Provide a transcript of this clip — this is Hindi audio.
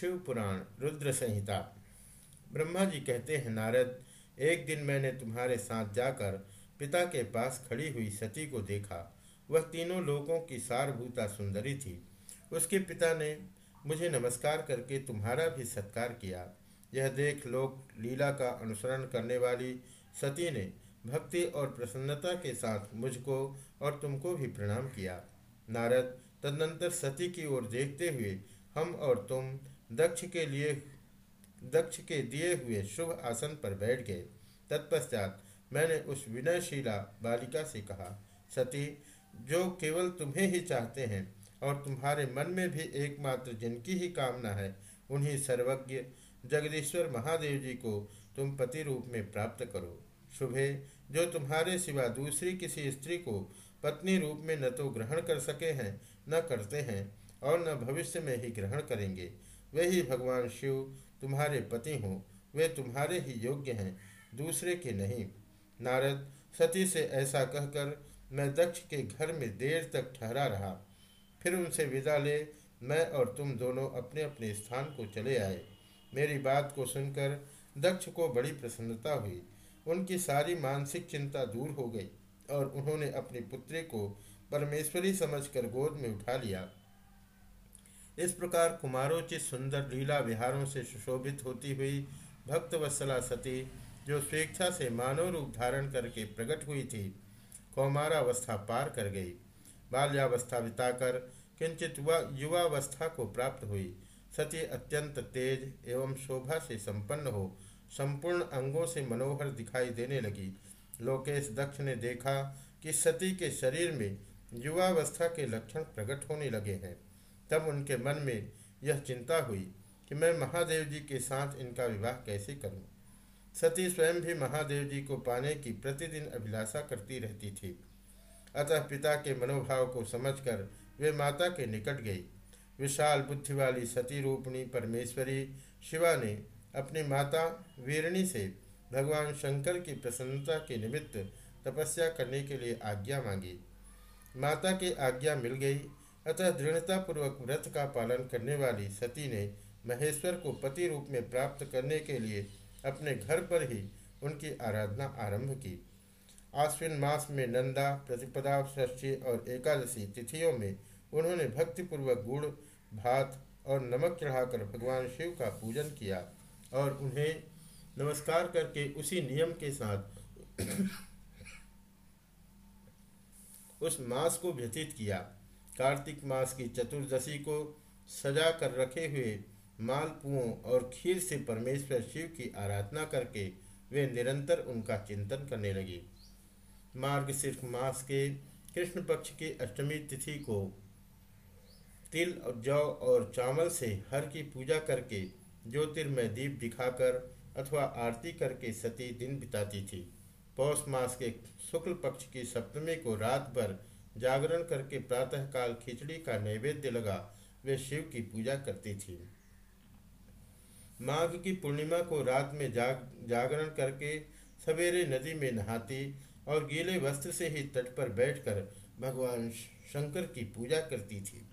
शिव पुराण, रुद्र संहिता। ब्रह्मा जी कहते हैं, नारद, एक दिन मैंने तुम्हारे साथ जाकर पिता के पास खड़ी हुई सती को देखा। वह तीनों लोगों की सारभूता सुंदरी थी। उसके पिता ने मुझे नमस्कार करके तुम्हारा भी सत्कार किया। यह देख लोक लीला का अनुसरण करने वाली सती ने भक्ति और प्रसन्नता के साथ मुझको और तुमको भी प्रणाम किया। नारद, तदनंतर सती की ओर देखते हुए हम और तुम दक्ष के लिए, दक्ष के दिए हुए शुभ आसन पर बैठ गए। तत्पश्चात मैंने उस विनयशीला बालिका से कहा, सती, जो केवल तुम्हें ही चाहते हैं और तुम्हारे मन में भी एकमात्र जिनकी ही कामना है, उन्हीं सर्वज्ञ जगदीश्वर महादेव जी को तुम पति रूप में प्राप्त करो। शुभे, जो तुम्हारे सिवा दूसरी किसी स्त्री को पत्नी रूप में न तो ग्रहण कर सके हैं, न करते हैं और न भविष्य में ही ग्रहण करेंगे वे ही भगवान शिव तुम्हारे पति हों, वे तुम्हारे ही योग्य हैं, दूसरे के नहीं। नारद, सती से ऐसा कहकर मैं दक्ष के घर में देर तक ठहरा रहा। फिर उनसे विदा ले, मैं और तुम दोनों अपने अपने स्थान को चले आए। मेरी बात को सुनकर दक्ष को बड़ी प्रसन्नता हुई। उनकी सारी मानसिक चिंता दूर हो गई और उन्होंने अपनी पुत्री को परमेश्वरी समझकर गोद में उठा लिया। इस प्रकार कुमारोचित सुंदर लीला विहारों से सुशोभित होती हुई भक्त वत्सला सती, जो स्वेच्छा से मानव रूप धारण करके प्रकट हुई थी, कौमारावस्था पार कर गई। बाल्यावस्था बिताकर किंचित युवावस्था को प्राप्त हुई। सती अत्यंत तेज एवं शोभा से संपन्न हो, संपूर्ण अंगों से मनोहर दिखाई देने लगी। लोकेश दक्ष ने देखा कि सती के शरीर में युवावस्था के लक्षण प्रकट होने लगे हैं। तब उनके मन में यह चिंता हुई कि मैं महादेव जी के साथ इनका विवाह कैसे करूँ? सती स्वयं भी महादेव जी को पाने की प्रतिदिन अभिलाषा करती रहती थी। अतः पिता के मनोभाव को समझकर वे माता के निकट गई। विशाल बुद्धि वाली सती रूपणी परमेश्वरी शिवा ने अपनी माता वीरणी से भगवान शंकर की प्रसन्नता के निमित्त तपस्या करने के लिए आज्ञा मांगी। माता की आज्ञा मिल गई अतः दृढ़तापूर्वक व्रत का पालन करने वाली सती ने महेश्वर को पति रूप में प्राप्त करने के लिए अपने घर पर ही उनकी आराधना आरंभ की। आश्विन मास में नंदा प्रतिपदा षष्ठी और एकादशी तिथियों में उन्होंने भक्तिपूर्वक गुड़, भात और नमक चढ़ाकर भगवान शिव का पूजन किया और उन्हें नमस्कार करके उसी नियम के साथ उस मास को व्यतीत किया। कार्तिक मास की चतुर्दशी को सजा कर रखे हुए मालपुओं और खीर से परमेश्वर शिव की आराधना करके वे निरंतर उनका चिंतन करने लगे। मार्ग सिर्फ़ मास के कृष्ण पक्ष की अष्टमी तिथि को तिल और जौ और चावल से हर की पूजा करके ज्योतिर्मय दीप दिखाकर अथवा आरती करके सती दिन बिताती थी। पौष मास के शुक्ल पक्ष की सप्तमी को रात भर जागरण करके प्रातःकाल खिचड़ी का नैवेद्य लगा, वे शिव की पूजा करती थी। माघ की पूर्णिमा को रात में जाग, जागरण करके सवेरे नदी में नहाती और गीले वस्त्र से ही तट पर बैठकर भगवान शंकर की पूजा करती थी।